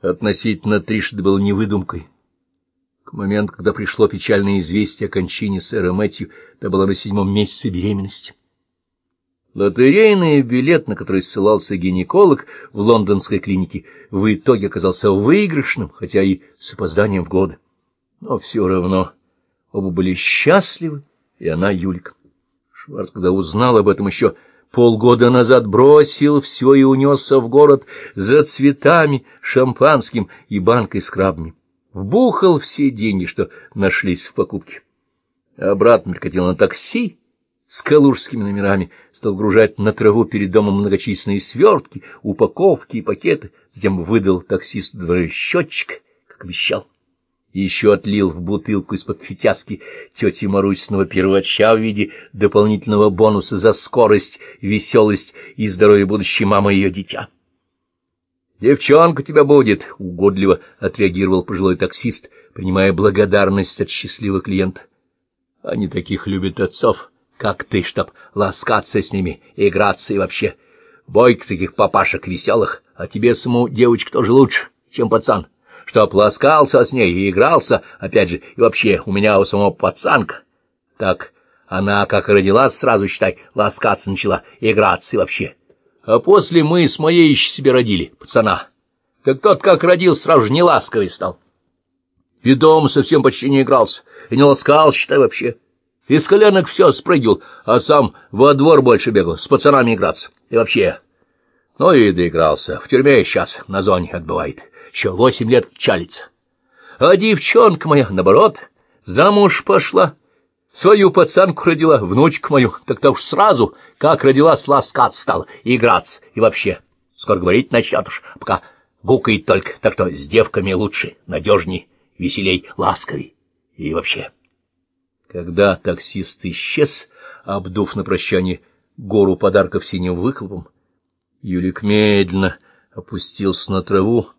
относительно Тришеда был не выдумкой. К моменту, когда пришло печальное известие о кончине сэра Мэтью, это было на седьмом месяце беременности. Лотерейный билет, на который ссылался гинеколог в лондонской клинике, в итоге оказался выигрышным, хотя и с опозданием в годы. Но все равно оба были счастливы, и она Юлик. Шварц, когда узнал об этом еще полгода назад, бросил все и унесся в город за цветами, шампанским и банкой с крабами. Вбухал все деньги, что нашлись в покупке. Обратно прикатил на такси, с калужскими номерами, стал гружать на траву перед домом многочисленные свертки, упаковки и пакеты, затем выдал таксисту дворовой счетчик, как обещал. Еще отлил в бутылку из-под фитяски тети Марусиного первача в виде дополнительного бонуса за скорость, веселость и здоровье будущей мамы и ее дитя. «Девчонка тебя будет!» — угодливо отреагировал пожилой таксист, принимая благодарность от счастливого клиента. «Они таких любят отцов!» как ты, чтоб ласкаться с ними, играться и вообще. Бойк таких папашек веселых, а тебе саму девочка тоже лучше, чем пацан. Чтоб ласкался с ней и игрался, опять же, и вообще у меня у самого пацанка. Так она, как родилась, сразу, считай, ласкаться начала, играться и вообще. А после мы с моей еще себе родили, пацана. Так тот, как родился, сразу же не ласковый стал. И дома совсем почти не игрался, и не ласкал, считай, вообще. Из коленок все спрыгивал, а сам во двор больше бегал, с пацанами играться. И вообще... Ну и доигрался. В тюрьме сейчас на зоне отбывает. Еще восемь лет чалится. А девчонка моя, наоборот, замуж пошла. Свою пацанку родила, внучку мою. Так-то уж сразу, как родилась, ласкать стала, играться. И вообще, скоро говорить начнет уж, пока гукает только. Так что с девками лучше, надежней, веселей, ласковей. И вообще... Когда таксист исчез, обдув на прощание гору подарков синим выхлопом, Юлик медленно опустился на траву,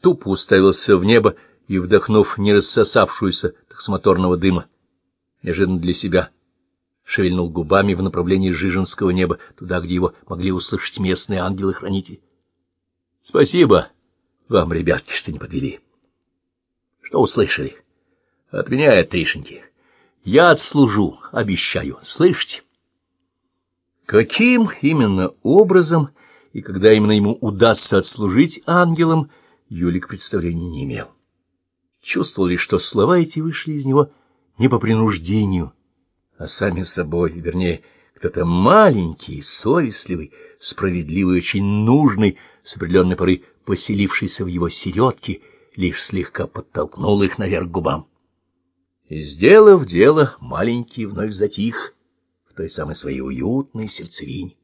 тупо уставился в небо и, вдохнув не рассосавшуюся таксомоторного дыма, неожиданно для себя шевельнул губами в направлении Жиженского неба, туда, где его могли услышать местные ангелы-хранители. — Спасибо вам, ребятки, что не подвели. — Что услышали? — от меня, Тришеньки. Я отслужу, обещаю. Слышите? Каким именно образом и когда именно ему удастся отслужить ангелом, Юлик представления не имел. Чувствовал лишь, что слова эти вышли из него не по принуждению, а сами собой, вернее, кто-то маленький, совестливый, справедливый, очень нужный, с определенной поры поселившийся в его середке, лишь слегка подтолкнул их наверх губам. Сделав дело, маленький вновь затих в той самой своей уютной сердцевине.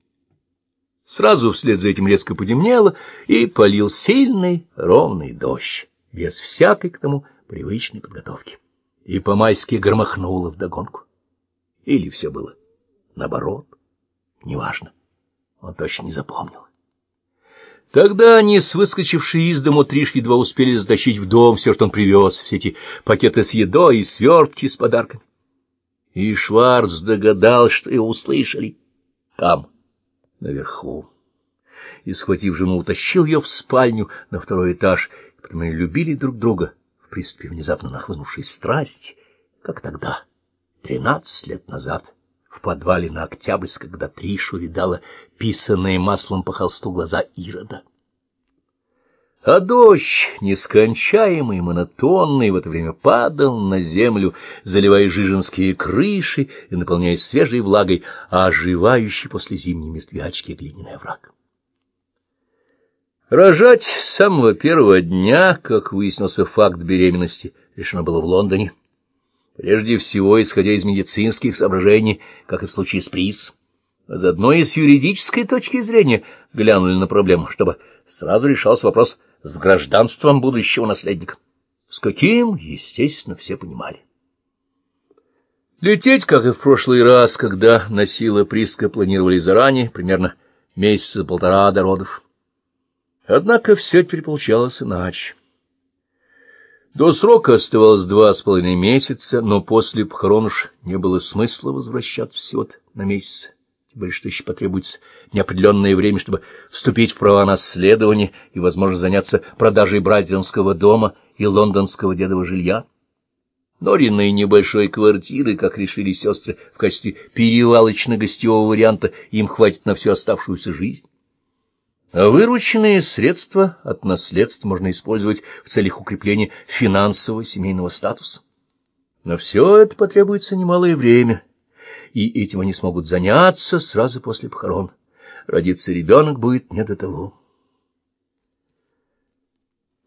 Сразу вслед за этим резко подемнело, и полил сильный ровный дождь, без всякой к тому привычной подготовки. И по-майски громыхнуло вдогонку. Или все было наоборот, неважно, он точно не запомнил. Тогда они, с выскочившей из дому Триш, едва успели затащить в дом все, что он привез, все эти пакеты с едой и свертки с подарками. И Шварц догадал, что его услышали там, наверху. И, схватив жену, утащил ее в спальню на второй этаж, и потом они любили друг друга в приступе внезапно нахлынувшей страсти, как тогда, тринадцать лет назад в подвале на Октябрьской, когда Тришу видала писанные маслом по холсту глаза Ирода. А дождь, нескончаемый, монотонный, в это время падал на землю, заливая жиженские крыши и наполняя свежей влагой, а оживающий после зимней мертвячки глиняный овраг. Рожать с самого первого дня, как выяснился факт беременности, решено было в Лондоне. Прежде всего, исходя из медицинских соображений, как и в случае с приз, а заодно и с юридической точки зрения глянули на проблему, чтобы сразу решался вопрос с гражданством будущего наследника. С каким, естественно, все понимали. Лететь, как и в прошлый раз, когда носила Приска, планировали заранее, примерно месяца полтора до родов. Однако все теперь получалось иначе. До срока оставалось два с половиной месяца, но после похорон уж не было смысла возвращаться всего-то на месяц. Тем более что еще потребуется неопределенное время, чтобы вступить в права наследования и, возможно, заняться продажей Брадзинского дома и лондонского дедового жилья. Нориной небольшой квартиры, как решили сестры, в качестве перевалочно-гостевого варианта им хватит на всю оставшуюся жизнь. А вырученные средства от наследств можно использовать в целях укрепления финансового семейного статуса. Но все это потребуется немалое время, и этим они смогут заняться сразу после похорон. Родиться ребенок будет не до того.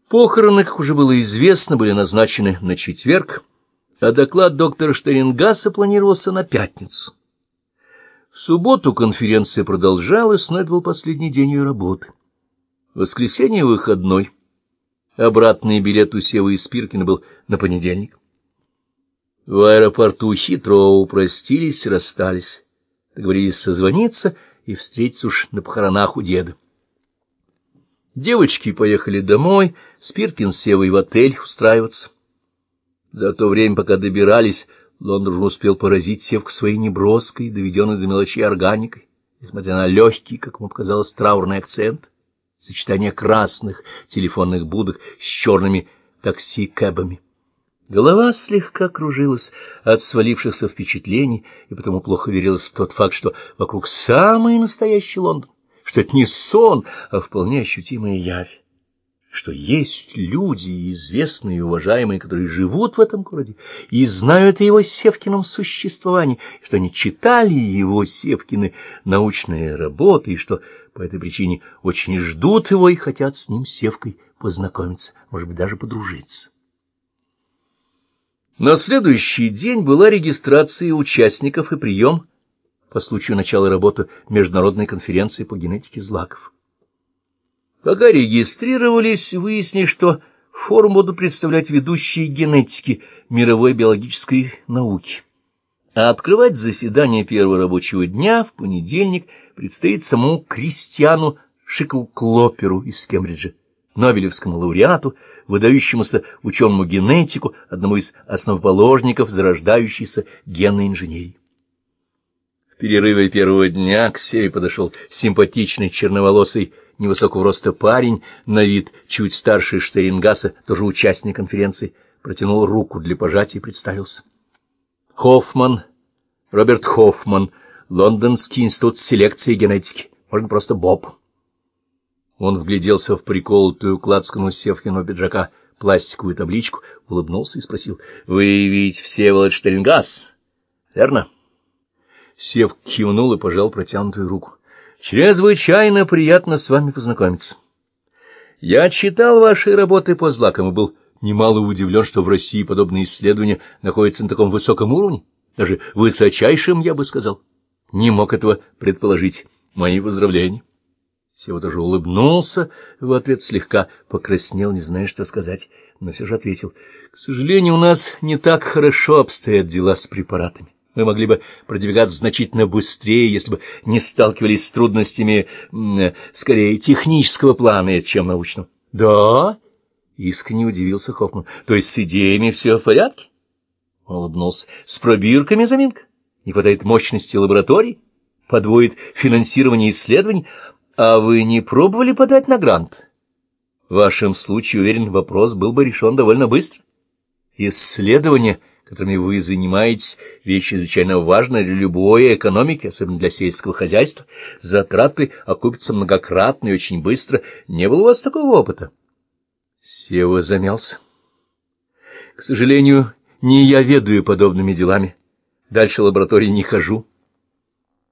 Похороны, как уже было известно, были назначены на четверг, а доклад доктора Штерингаса планировался на пятницу. В субботу конференция продолжалась, но это был последний день ее работы. Воскресенье выходной. Обратный билет у Севы и Спиркина был на понедельник. В аэропорту хитро упростились расстались. Договорились созвониться и встретиться уж на похоронах у деда. Девочки поехали домой, Спиркин с Севой в отель устраиваться. За то время, пока добирались, Лондон успел поразить Севку своей неброской, доведенной до мелочей органикой, несмотря на легкий, как ему показалось, траурный акцент, сочетание красных телефонных будок с черными такси-кэбами. Голова слегка кружилась от свалившихся впечатлений, и потому плохо верилась в тот факт, что вокруг самый настоящий Лондон, что это не сон, а вполне ощутимая явь что есть люди, известные и уважаемые, которые живут в этом городе и знают о его Севкином существовании, что они читали его Севкины научные работы, и что по этой причине очень ждут его и хотят с ним Севкой познакомиться, может быть, даже подружиться. На следующий день была регистрация участников и прием по случаю начала работы Международной конференции по генетике злаков. Пока регистрировались, выяснили, что форум будут представлять ведущие генетики мировой биологической науки. А открывать заседание первого рабочего дня в понедельник предстоит самому Кристиану Шиклклоперу из Кембриджа, Нобелевскому лауреату, выдающемуся ученому-генетику, одному из основоположников зарождающейся генной инженерии. В перерыве первого дня к Севе подошел симпатичный черноволосый невысокого роста парень, на вид чуть старше Штерингаса, тоже участник конференции, протянул руку для пожатия и представился. Хоффман, Роберт Хоффман, Лондонский институт селекции и генетики, можно просто Боб. Он вгляделся в приколотую кладскому Севкину пиджака пластиковую табличку, улыбнулся и спросил, «Вы ведь Всеволод Штерингас, верно?» Сев кивнул и пожал протянутую руку. Чрезвычайно приятно с вами познакомиться. Я читал ваши работы по злакам и был немало удивлен, что в России подобные исследования находятся на таком высоком уровне, даже высочайшем, я бы сказал. Не мог этого предположить. Мои поздравления. Сева тоже улыбнулся, в ответ слегка покраснел, не зная, что сказать, но все же ответил. К сожалению, у нас не так хорошо обстоят дела с препаратами. Мы могли бы продвигаться значительно быстрее, если бы не сталкивались с трудностями, скорее, технического плана, чем научного. — Да? — искренне удивился Хоффман. — То есть с идеями все в порядке? Улыбнулся. — С пробирками заминка? Не хватает мощности лабораторий? Подвоит финансирование исследований? А вы не пробовали подать на грант? В вашем случае, уверен, вопрос был бы решен довольно быстро. Исследование которыми вы занимаетесь, вещь чрезвычайно важная для любой экономики, особенно для сельского хозяйства. Затраты окупятся многократно и очень быстро. Не было у вас такого опыта? Сева замялся. К сожалению, не я ведаю подобными делами. Дальше лаборатории не хожу.